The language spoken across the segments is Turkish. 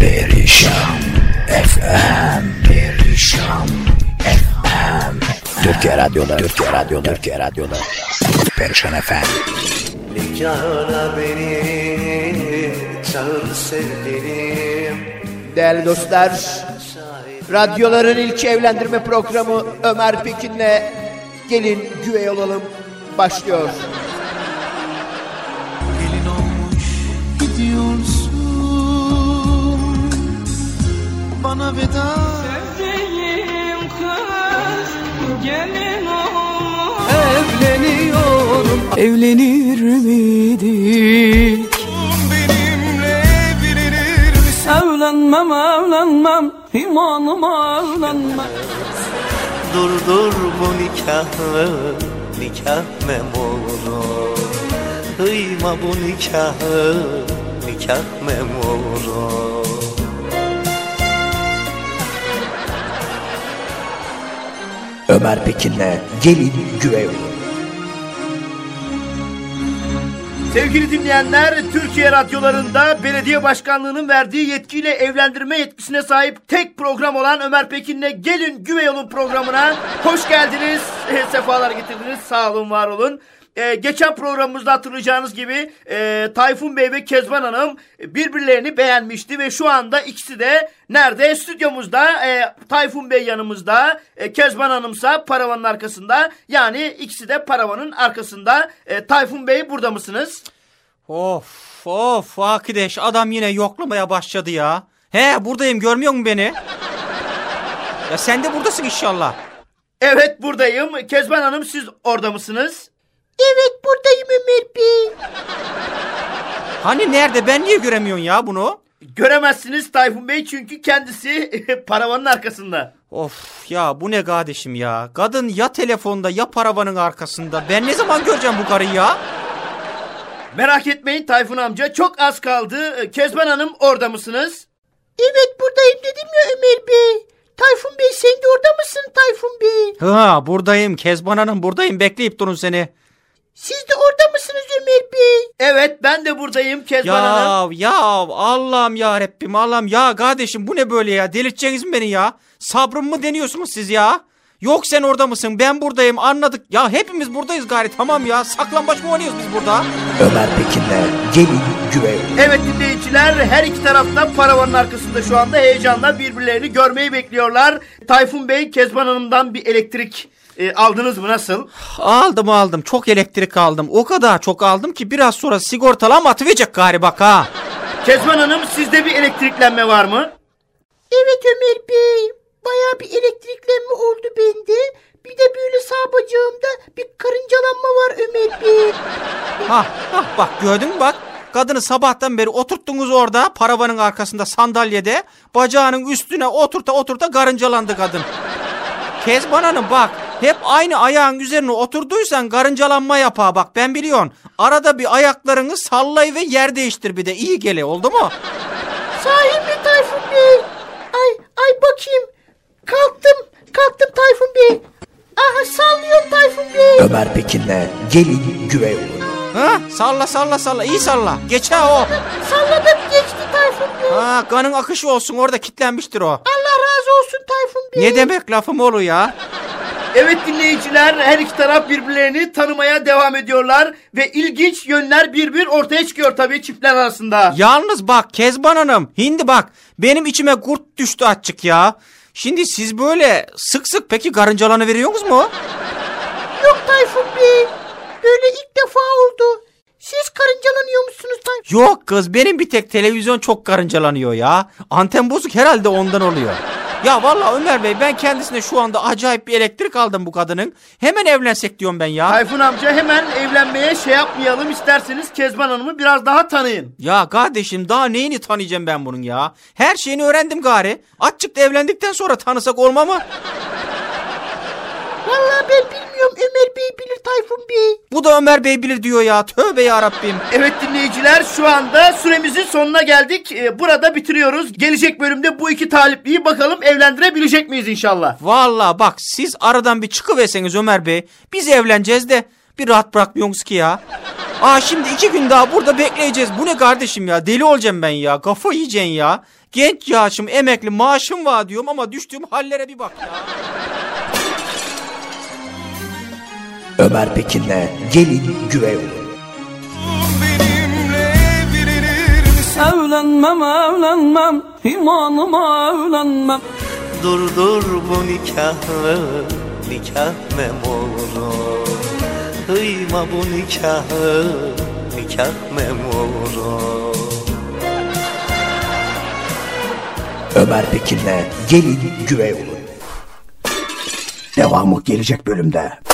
Perişan FM Perişan FM Türkiye Radyo'da Türkiye Radyo'da Türkiye Radyo'da. Perişan FM Nikahına beni çağır sevgilim. Değerli dostlar, radyoların ilk evlendirme programı Ömer Pekin'le Gelin Güvey Olalım başlıyor. Bana veda. Sevdiğim kız gelin olmuş Evleniyorum. Evlenir miydik? Benimle evlenir misin? Evlenmem evlenmem imanım evlenmem Dur dur bu nikahı Nikah memuru Kıyma bu nikahı Nikah memuru Ömer Pekin'le Gelin Güvey Olalım Sevgili dinleyenler, Türkiye radyolarında belediye başkanlığının verdiği yetkiyle evlendirme yetkisine sahip tek program olan Ömer Pekin'le Gelin Güvey Olun programına hoş geldiniz. Sefalar getirdiniz. Sağ olun, var olun. Ee, geçen programımızda hatırlayacağınız gibi e, Tayfun Bey ve Kezban Hanım birbirlerini beğenmişti ve şu anda ikisi de nerede? Stüdyomuzda. E, Tayfun Bey yanımızda. E, Kezban Hanımsa paravanın arkasında. Yani ikisi de paravanın arkasında. E, Tayfun Bey burada mısınız? Of of arkadaş adam yine yoklamaya başladı ya. He buradayım görmüyor musun beni? Ya sen de buradasın inşallah. Evet buradayım. Kezban Hanım siz orada mısınız? Evet buradayım Ömer Bey. Hani nerede ben niye göremiyorsun ya bunu? Göremezsiniz Tayfun Bey çünkü kendisi paravanın arkasında. Of ya bu ne kardeşim ya. Kadın ya telefonda ya paravanın arkasında. Ben ne zaman göreceğim bu karıyı ya? Merak etmeyin Tayfun amca çok az kaldı. Kezban Hanım orada mısınız? Evet buradayım dedim ya Ömer Bey. Tayfun Bey sen de orada mısın Tayfun Bey? Ha buradayım Kezban Hanım buradayım bekleyip durun seni. Siz de orada mısınız Ömer Bey? Evet ben de buradayım Kezban Hanım. Ya ya Allah'ım ya Rabbim Allah'ım ya kardeşim bu ne böyle ya delirteceğiniz mi beni ya? Sabrım mı deniyorsunuz siz ya? Yok sen orada mısın ben buradayım anladık. Ya hepimiz buradayız gari tamam ya saklambaç mı oynuyoruz biz burada? Ömer Pekin'le Gelin Güvey Evet dinleyiciler her iki tarafta paravanın arkasında şu anda heyecanla birbirlerini görmeyi bekliyorlar. Tayfun Bey Kezban Hanım'dan bir elektrik e, aldınız mı nasıl? Aldım aldım çok elektrik aldım o kadar çok aldım ki biraz sonra sigortalam atıverecek gari bak ha. Kezban Hanım sizde bir elektriklenme var mı? Evet Ömer Bey. Baya bir elektriklenme oldu bende. Bir de böyle sağ bacağımda bir karıncalanma var Ömer Bey. Ha, ha bak gördün mü bak. Kadını sabahtan beri oturttunuz orada paravanın arkasında sandalyede. Bacağının üstüne oturta oturta karıncalandı kadın. Kezban Hanım bak hep aynı ayağın üzerine oturduysan karıncalanma yapar bak ben biliyorsun. Arada bir ayaklarını sallay ve yer değiştir bir de iyi gele oldu mu? Sahi mi Tayfun Bey? Ay ay bakayım. Kalktım. Kalktım Tayfun Bey. Aha sallıyorum Tayfun Bey. Ömer Pekin'le Gelin Güvey Olalım Ha salla salla salla iyi salla. Geç ha o. Salladım geçti Tayfun Bey. Ha kanın akışı olsun orada kilitlenmiştir o. Allah razı olsun Tayfun Bey. Ne demek lafım olur ya? Evet dinleyiciler her iki taraf birbirlerini tanımaya devam ediyorlar ve ilginç yönler bir bir ortaya çıkıyor tabii çiftler arasında. Yalnız bak Kezban Hanım, hindi bak benim içime kurt düştü açık ya. Şimdi siz böyle sık sık peki karıncalanı veriyorsunuz mu? Yok Tayfun Bey. Böyle ilk defa oldu. Siz karıncalanıyor musunuz Tayfun? Yok kız benim bir tek televizyon çok karıncalanıyor ya. Anten bozuk herhalde ondan oluyor. Ya vallahi Ömer Bey ben kendisine şu anda acayip bir elektrik aldım bu kadının. Hemen evlensek diyorum ben ya. Tayfun amca hemen evlenmeye şey yapmayalım isterseniz Kezban Hanım'ı biraz daha tanıyın. Ya kardeşim daha neyini tanıyacağım ben bunun ya? Her şeyini öğrendim gari. Açıkta evlendikten sonra tanısak olma mı? Vallahi ben bilmiyorum Ömer Bey bilir Tayfun Bey. Bu da Ömer Bey bilir diyor ya. Tövbe ya Rabbim. Evet dinleyiciler şu anda süremizin sonuna geldik. Ee, burada bitiriyoruz. Gelecek bölümde bu iki talipliyi bakalım evlendirebilecek miyiz inşallah. Vallahi bak siz aradan bir çıkıverseniz Ömer Bey. Biz evleneceğiz de Bir rahat bırakmıyorsunuz ki ya. Aa şimdi iki gün daha burada bekleyeceğiz. Bu ne kardeşim ya? Deli olacağım ben ya. Kafa yiyeceksin ya. Genç yaşım, emekli, maaşım var diyorum ama düştüğüm hallere bir bak ya. Ömer Pekin'le gelin güvey olun. Evlenmem evlenmem imanıma evlenmem Dur dur bu nikahı nikah memuru Kıyma bu nikahı nikah memuru Ömer Pekin'le gelin güvey olun. Devamı gelecek bölümde.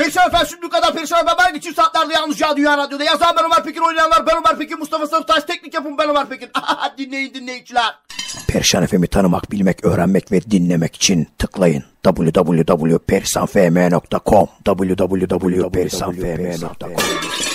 Perişan efendim şimdi kadar perişan efendim. Ben geçim saatlerde yalnızca Dünya Radyo'da. Yazan ben Ömer Pekin, oynayanlar ben Ömer Pekin, Mustafa Sarıtaş, teknik yapım ben Ömer Pekin. dinleyin dinleyiciler. Perişan FM'i tanımak, bilmek, öğrenmek ve dinlemek için tıklayın www.perisanfm.com www.perisanfm.com